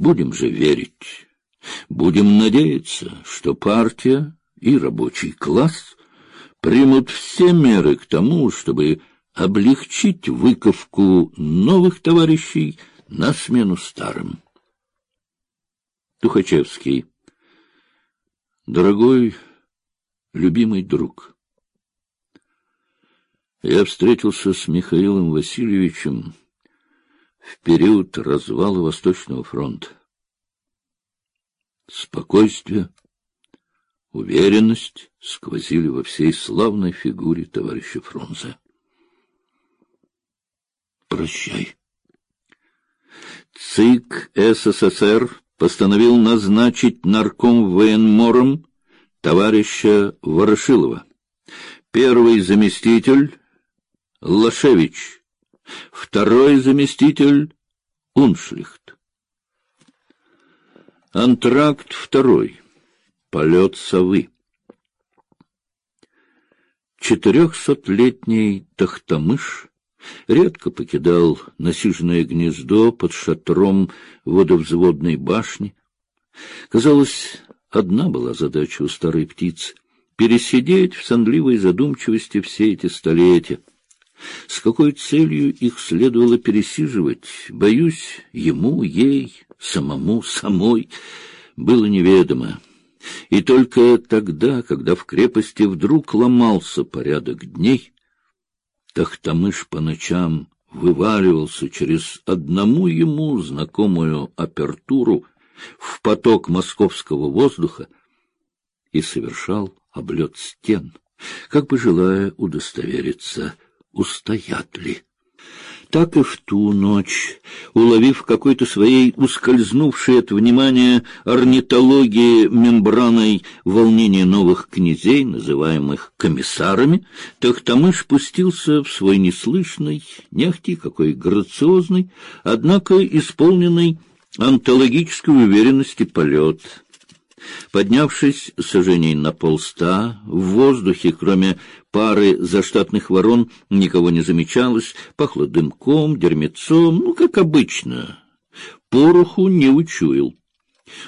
Будем же верить, будем надеяться, что партия и рабочий класс примут все меры к тому, чтобы облегчить выковку новых товарищей на смену старым. Тухачевский. Дорогой, любимый друг, я встретился с Михаилом Васильевичем в период развала Восточного фронта. Спокойствие, уверенность сквозили во всей славной фигуре товарища Фрунзе. Прощай. ЦИК СССР постановил назначить нарком военмором товарища Ворошилова. Первый заместитель — Лашевич, второй заместитель — Уншлихт. Антракт второй. Полет совы. Четырехсотлетний Тахтамыш редко покидал насиженное гнездо под шатром водовзводной башни. Казалось, одна была задача у старой птицы — пересидеть в сонливой задумчивости все эти столетия. С какой целью их следовало пересиживать, боюсь, ему, ей, самому, самой, было неведомо. И только тогда, когда в крепости вдруг ломался порядок дней, Тахтамыш по ночам вываливался через одному ему знакомую апертуру в поток московского воздуха и совершал облет стен, как бы желая удостовериться, устоят ли так и в ту ночь, уловив какой-то своей ускользнувшей от внимания орнитологии мембраной волнение новых князей, называемых комиссарами, Тахтамыш спустился в свой неслышный, нехти какой грациозный, однако исполненный антологической уверенности полет. Поднявшись сажений на полста, в воздухе, кроме пары заштатных ворон, никого не замечалось, пахло дымком, дерьмецом, ну, как обычно. Пороху не учуял.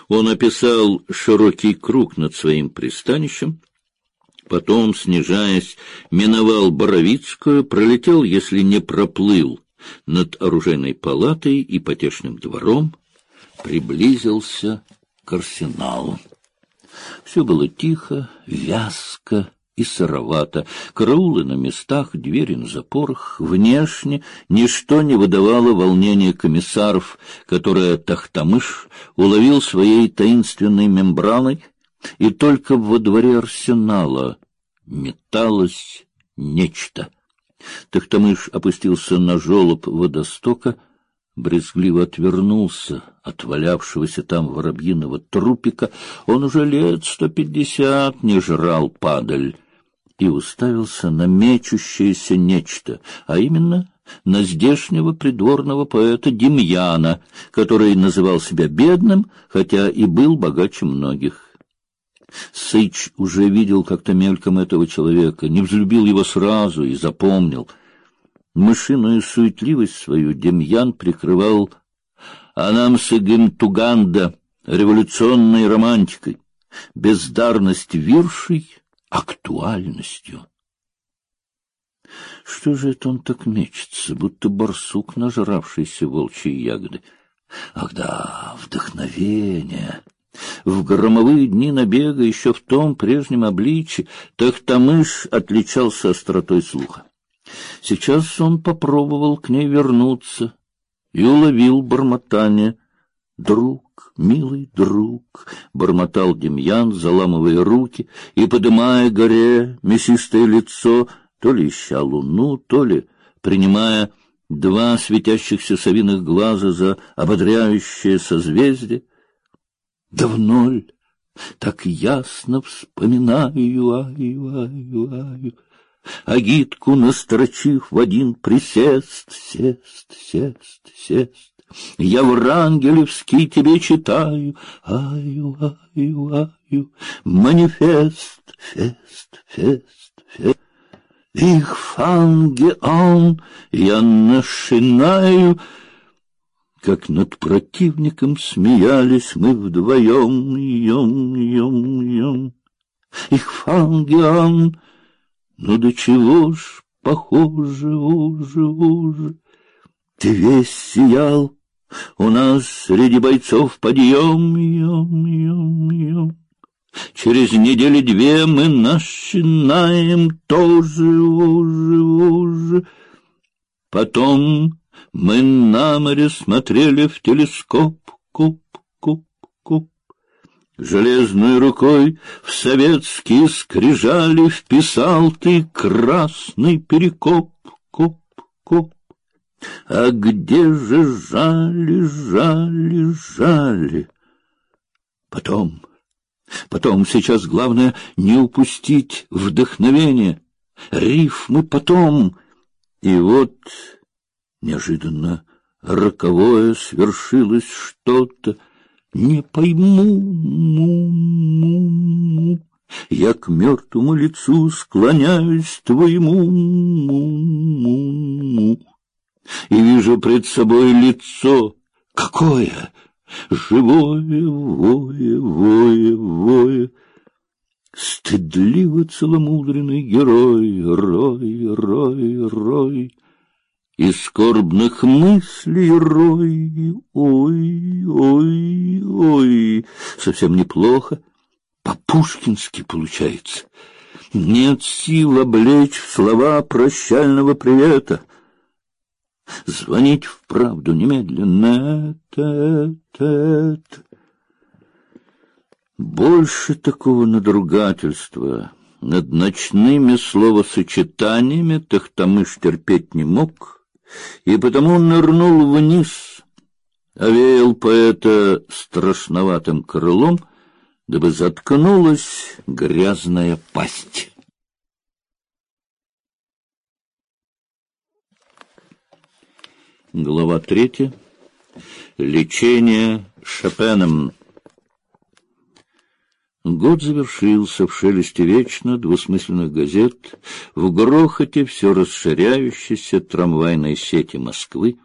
Он описал широкий круг над своим пристанищем, потом, снижаясь, миновал Боровицкую, пролетел, если не проплыл, над оружейной палатой и потешным двором, приблизился к арсеналу. Все было тихо, вязко и сыровато. Караулы на местах, двери на запорах. Внешне ничто не выдавало волнения комиссаров, которое Тахтамыш уловил своей таинственной мембраной, и только во дворе арсенала металось нечто. Тахтамыш опустился на жолоб водостока — брезгливо отвернулся от валявшегося там воробьиного трупика. Он уже лет сто пятьдесят не жрал падаль и уставился на мечущееся нечто, а именно на здешнего придворного поэта Демьяна, который называл себя бедным, хотя и был богаче многих. Сыч уже видел как-то мельком этого человека, не взлюбил его сразу и запомнил — Мышиную суетливость свою Демьян прикрывал Анамса Гентуганда революционной романтикой, бездарность виршей актуальностью. Что же это он так мечется, будто барсук, нажравшийся волчьей ягоды? Ах да, вдохновение! В громовые дни набега еще в том прежнем обличье Тахтамыш отличался остротой слуха. Сейчас он попробовал к ней вернуться и уловил бормотание. «Друг, милый друг!» — бормотал Демьян, заламывая руки и подымая горе мясистое лицо, то ли ища луну, то ли принимая два светящихся совиных глаза за ободряющее созвездие. Давно ль так ясно вспоминаю, аю, аю, аю, агитку настрочив в один присест, сест, сест, сест. Я в Рангелевский тебе читаю, аю, аю, аю, манифест, фест, фест, фест. Их фанге он, я начинаю. как над противником смеялись мы вдвоем, ем, ем, ем. Их фангиан, ну до чего ж похоже, оже, оже. Ты весь сиял, у нас среди бойцов подъем, ем, ем, ем. Через недели две мы начинаем тоже, оже, оже. Потом мы на море смотрели в телескоп, куп, куп, куп. Железной рукой в советские скрижали вписал ты красный перекоп, куп, куп. А где же жали, жали, жали? Потом, потом, сейчас главное не упустить вдохновение. Рифмы потом. И вот неожиданно роковое свершилось что-то. Не пойму, му, му, му. Я к мертвому лицу склоняюсь твоему, му, му, му и вижу пред собой лицо. Какое? Живое, вое, вое, вое. Стыдливо целомудренный герой, рой, рой, рой. И скорбных мыслей рой, ой, ой, ой. Совсем неплохо, по-пушкински получается. Нет сил облечь в слова прощального привета — звонить вправду немедленно. Это, это. Больше такого надругательства над ночными словосочетаниями Тахтамыш терпеть не мог, и потому нырнул вниз, овеял поэта страшноватым крылом, дабы заткнулась грязная пасть. Глава третья. Лечение Шопеном. Год завершился в шелесте вечно двусмысленных газет, в грохоте все расширяющейся трамвайной сети Москвы,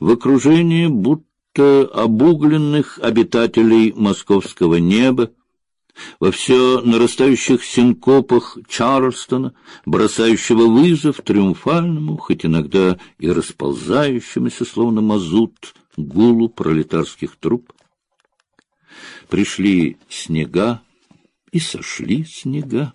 в окружении будто обугленных обитателей московского неба, во все нарастающих синкопах Чарльстона, бросающего вызов триумфальному, хоть иногда и расползающемуся, словно мазут, гулу пролетарских труп. Пришли снега и сошли снега.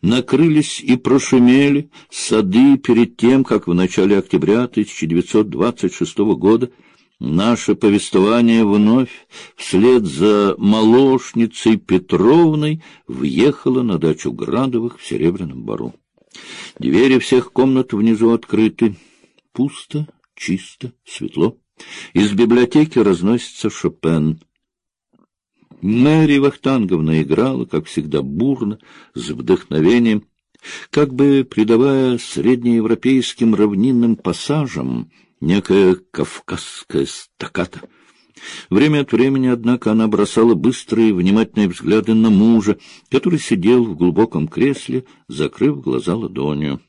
Накрылись и прошумели сады перед тем, как в начале октября 1926 года Наше повествование вновь, вслед за молочницей Петровной, въехало на дачу Градовых в Серебряном Бару. Двери всех комнат внизу открыты. Пусто, чисто, светло. Из библиотеки разносится Шопен. Мэри Вахтанговна играла, как всегда, бурно, с вдохновением, как бы придавая среднеевропейским равнинным пассажам некая кавказская стаката. Время от времени, однако, она бросала быстрые, внимательные взгляды на мужа, который сидел в глубоком кресле, закрыв глаза ладонью.